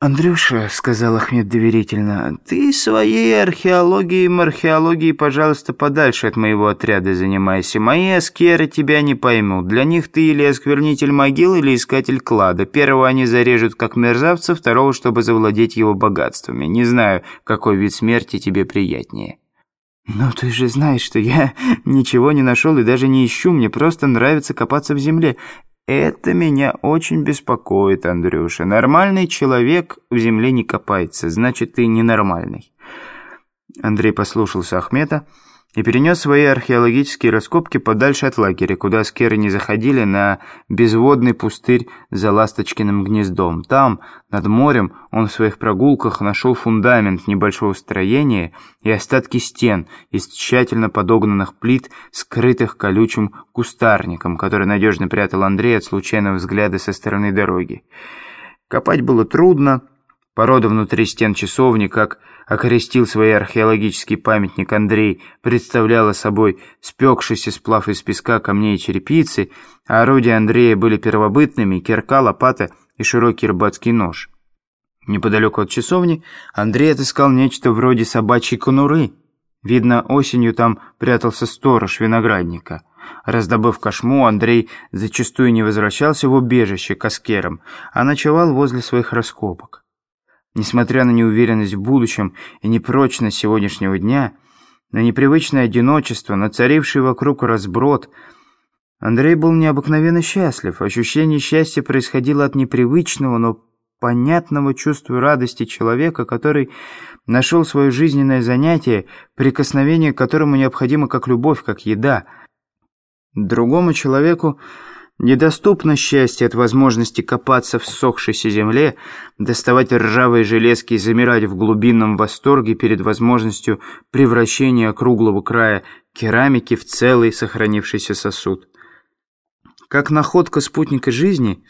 «Андрюша», — сказал Ахмед доверительно, — «ты своей археологией мархеологией, пожалуйста, подальше от моего отряда занимайся. Мои аскеры тебя не поймут. Для них ты или осквернитель могил, или искатель клада. Первого они зарежут как мерзавца, второго, чтобы завладеть его богатствами. Не знаю, какой вид смерти тебе приятнее». «Но ты же знаешь, что я ничего не нашел и даже не ищу. Мне просто нравится копаться в земле. Это меня очень беспокоит, Андрюша. Нормальный человек в земле не копается, значит, ты ненормальный. Андрей послушался Ахмета и перенес свои археологические раскопки подальше от лагеря, куда скеры не заходили, на безводный пустырь за Ласточкиным гнездом. Там, над морем, он в своих прогулках нашел фундамент небольшого строения и остатки стен из тщательно подогнанных плит, скрытых колючим кустарником, который надежно прятал Андрей от случайного взгляда со стороны дороги. Копать было трудно, Порода внутри стен часовни, как окрестил свой археологический памятник Андрей, представляла собой спекшийся сплав из песка, камней и черепицы, а орудия Андрея были первобытными, кирка, лопата и широкий рыбацкий нож. Неподалеку от часовни Андрей отыскал нечто вроде собачьей конуры. Видно, осенью там прятался сторож виноградника. Раздобыв кошму, Андрей зачастую не возвращался в убежище к аскерам, а ночевал возле своих раскопок. Несмотря на неуверенность в будущем и непрочность сегодняшнего дня, на непривычное одиночество, на царивший вокруг разброд, Андрей был необыкновенно счастлив. Ощущение счастья происходило от непривычного, но понятного чувства радости человека, который нашел свое жизненное занятие, прикосновение к которому необходимо как любовь, как еда. Другому человеку Недоступно счастье от возможности копаться в сохшейся земле, доставать ржавые железки и замирать в глубинном восторге перед возможностью превращения круглого края керамики в целый сохранившийся сосуд. Как находка спутника жизни,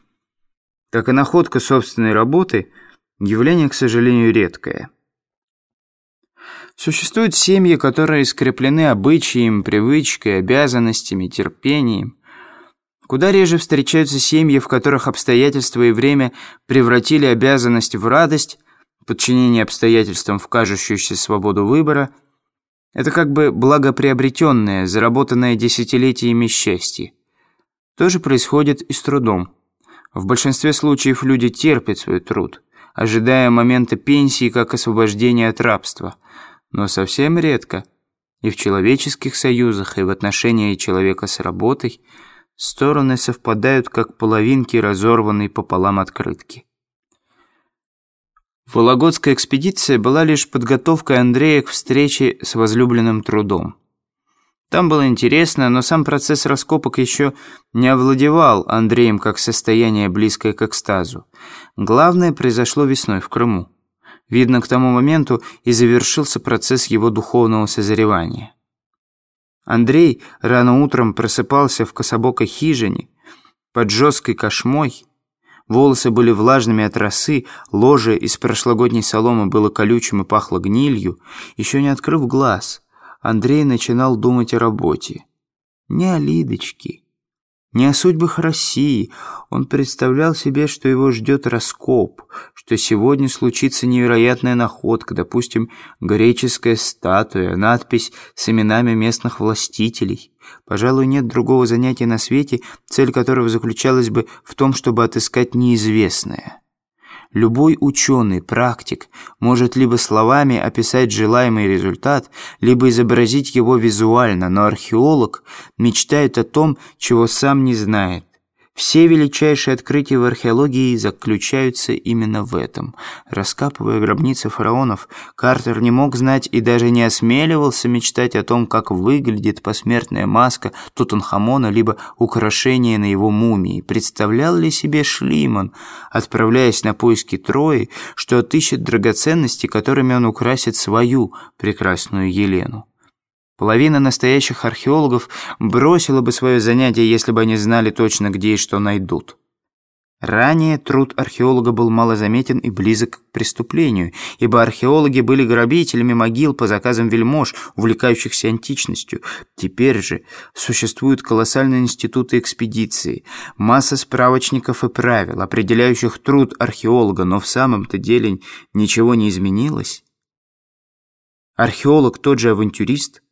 так и находка собственной работы – явление, к сожалению, редкое. Существуют семьи, которые скреплены обычаем, привычкой, обязанностями, терпением. Куда реже встречаются семьи, в которых обстоятельства и время превратили обязанность в радость, подчинение обстоятельствам в кажущуюся свободу выбора. Это как бы благоприобретенное, заработанное десятилетиями счастье. То же происходит и с трудом. В большинстве случаев люди терпят свой труд, ожидая момента пенсии как освобождения от рабства. Но совсем редко и в человеческих союзах, и в отношении человека с работой – Стороны совпадают, как половинки разорванной пополам открытки. Вологодская экспедиция была лишь подготовкой Андрея к встрече с возлюбленным трудом. Там было интересно, но сам процесс раскопок еще не овладевал Андреем как состояние, близкое к экстазу. Главное произошло весной в Крыму. Видно, к тому моменту и завершился процесс его духовного созревания. Андрей рано утром просыпался в кособокой хижине под жесткой кошмой. Волосы были влажными от росы, ложе из прошлогодней соломы было колючим и пахло гнилью. Еще не открыв глаз, Андрей начинал думать о работе. Не о Лидочке, не о судьбах России. Он представлял себе, что его ждет раскоп, что сегодня случится невероятная находка, допустим, греческая статуя, надпись с именами местных властителей. Пожалуй, нет другого занятия на свете, цель которого заключалась бы в том, чтобы отыскать неизвестное. Любой ученый, практик, может либо словами описать желаемый результат, либо изобразить его визуально, но археолог мечтает о том, чего сам не знает. Все величайшие открытия в археологии заключаются именно в этом. Раскапывая гробницы фараонов, Картер не мог знать и даже не осмеливался мечтать о том, как выглядит посмертная маска Тутанхамона либо украшение на его мумии. Представлял ли себе Шлиман, отправляясь на поиски Трои, что отыщет драгоценности, которыми он украсит свою прекрасную Елену? Половина настоящих археологов бросила бы свое занятие, если бы они знали точно, где и что найдут. Ранее труд археолога был малозаметен и близок к преступлению, ибо археологи были грабителями могил по заказам вельмож, увлекающихся античностью. Теперь же существуют колоссальные институты экспедиции, масса справочников и правил, определяющих труд археолога, но в самом-то деле ничего не изменилось. Археолог тот же авантюрист,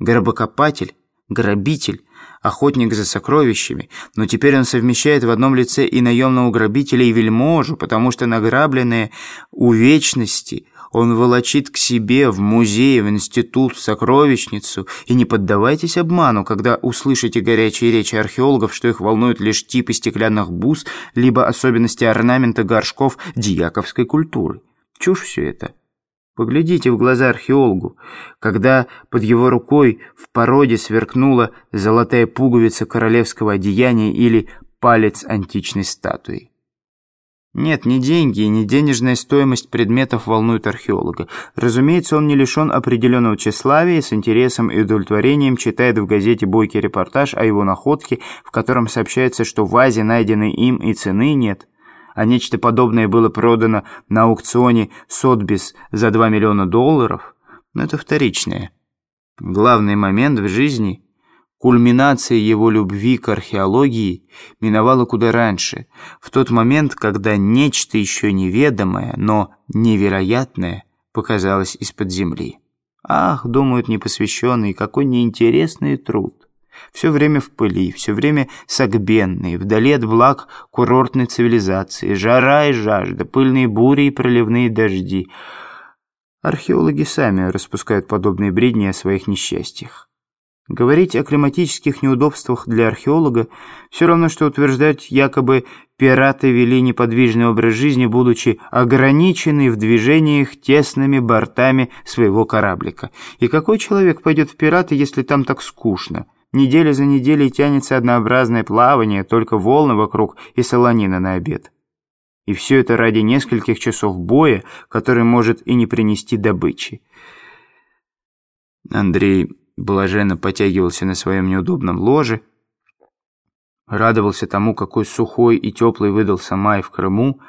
гробокопатель, грабитель, охотник за сокровищами, но теперь он совмещает в одном лице и наемного грабителя, и вельможу, потому что награбленные у вечности он волочит к себе в музей, в институт, в сокровищницу. И не поддавайтесь обману, когда услышите горячие речи археологов, что их волнуют лишь типы стеклянных бус, либо особенности орнамента горшков дьяковской культуры. Чушь все это. Поглядите в глаза археологу, когда под его рукой в породе сверкнула золотая пуговица королевского одеяния или палец античной статуи. Нет, ни деньги ни денежная стоимость предметов волнуют археолога. Разумеется, он не лишен определенного тщеславия и с интересом и удовлетворением читает в газете бойкий репортаж о его находке, в котором сообщается, что в вазе, найденной им, и цены нет а нечто подобное было продано на аукционе Сотбис за 2 миллиона долларов, но это вторичное. Главный момент в жизни, кульминация его любви к археологии, миновала куда раньше, в тот момент, когда нечто еще неведомое, но невероятное показалось из-под земли. Ах, думают непосвященные, какой неинтересный труд. Все время в пыли, все время согбенные, вдали от благ курортной цивилизации, жара и жажда, пыльные бури и проливные дожди. Археологи сами распускают подобные бредни о своих несчастьях. Говорить о климатических неудобствах для археолога все равно, что утверждать, якобы пираты вели неподвижный образ жизни, будучи ограничены в движениях тесными бортами своего кораблика. И какой человек пойдет в пираты, если там так скучно? Неделя за неделей тянется однообразное плавание, только волны вокруг и солонина на обед. И все это ради нескольких часов боя, который может и не принести добычи. Андрей блаженно потягивался на своем неудобном ложе, радовался тому, какой сухой и теплый выдался май в Крыму,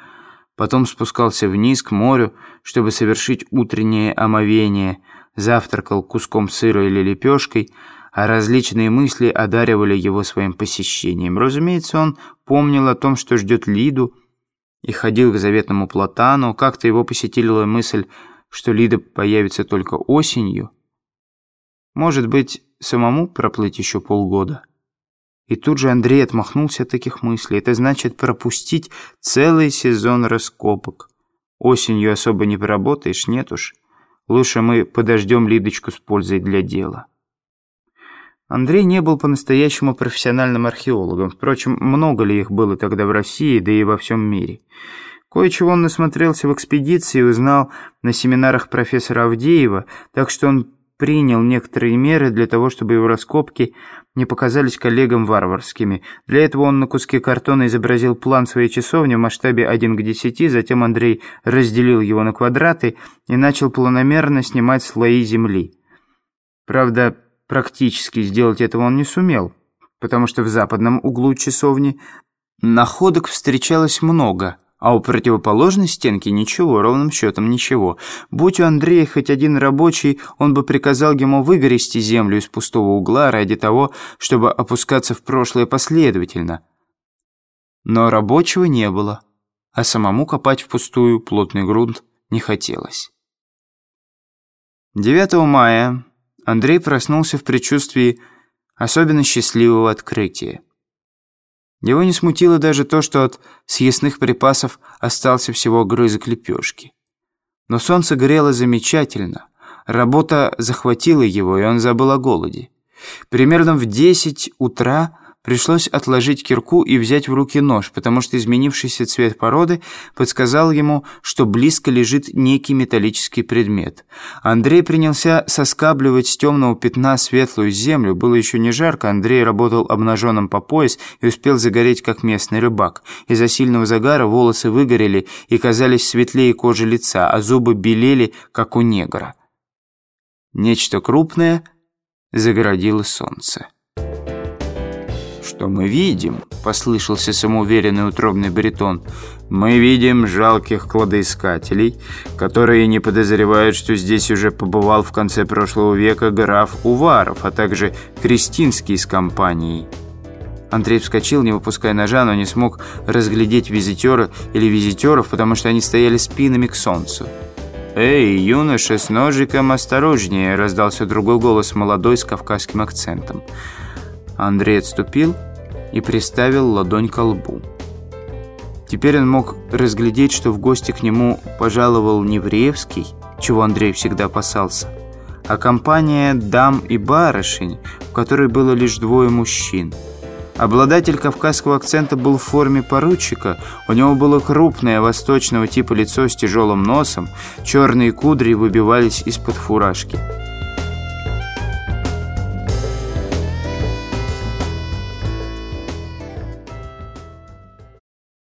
потом спускался вниз к морю, чтобы совершить утреннее омовение, завтракал куском сыра или лепешкой, а различные мысли одаривали его своим посещением. Разумеется, он помнил о том, что ждет Лиду, и ходил к заветному платану. Как-то его посетила мысль, что Лида появится только осенью. Может быть, самому проплыть еще полгода? И тут же Андрей отмахнулся от таких мыслей. Это значит пропустить целый сезон раскопок. Осенью особо не поработаешь, нет уж. Лучше мы подождем Лидочку с пользой для дела. Андрей не был по-настоящему профессиональным археологом. Впрочем, много ли их было тогда в России, да и во всем мире. Кое-чего он насмотрелся в экспедиции и узнал на семинарах профессора Авдеева, так что он принял некоторые меры для того, чтобы его раскопки не показались коллегам варварскими. Для этого он на куске картона изобразил план своей часовни в масштабе 1 к 10, затем Андрей разделил его на квадраты и начал планомерно снимать слои земли. Правда, Практически сделать этого он не сумел, потому что в западном углу часовни находок встречалось много, а у противоположной стенки ничего, ровным счетом ничего. Будь у Андрея хоть один рабочий, он бы приказал ему выгорести землю из пустого угла ради того, чтобы опускаться в прошлое последовательно. Но рабочего не было, а самому копать в пустую плотный грунт не хотелось. 9 мая Андрей проснулся в предчувствии особенно счастливого открытия. Его не смутило даже то, что от съестных припасов остался всего грызок лепешки. Но солнце грело замечательно, работа захватила его, и он забыл о голоде. Примерно в десять утра Пришлось отложить кирку и взять в руки нож, потому что изменившийся цвет породы подсказал ему, что близко лежит некий металлический предмет. Андрей принялся соскабливать с темного пятна светлую землю. Было еще не жарко, Андрей работал обнаженным по пояс и успел загореть, как местный рыбак. Из-за сильного загара волосы выгорели и казались светлее кожи лица, а зубы белели, как у негра. Нечто крупное загородило солнце. «Что мы видим?» — послышался самоуверенный утробный баритон. «Мы видим жалких кладоискателей, которые не подозревают, что здесь уже побывал в конце прошлого века граф Уваров, а также Кристинский с компанией». Андрей вскочил, не выпуская ножа, но не смог разглядеть визитера или визитеров, потому что они стояли спинами к солнцу. «Эй, юноша, с ножиком осторожнее!» — раздался другой голос, молодой, с кавказским акцентом. Андрей отступил и приставил ладонь к лбу. Теперь он мог разглядеть, что в гости к нему пожаловал не Вреевский, чего Андрей всегда опасался, а компания дам и барышень, в которой было лишь двое мужчин — Обладатель кавказского акцента был в форме поручика. У него было крупное восточного типа лицо с тяжелым носом. Черные кудри выбивались из-под фуражки.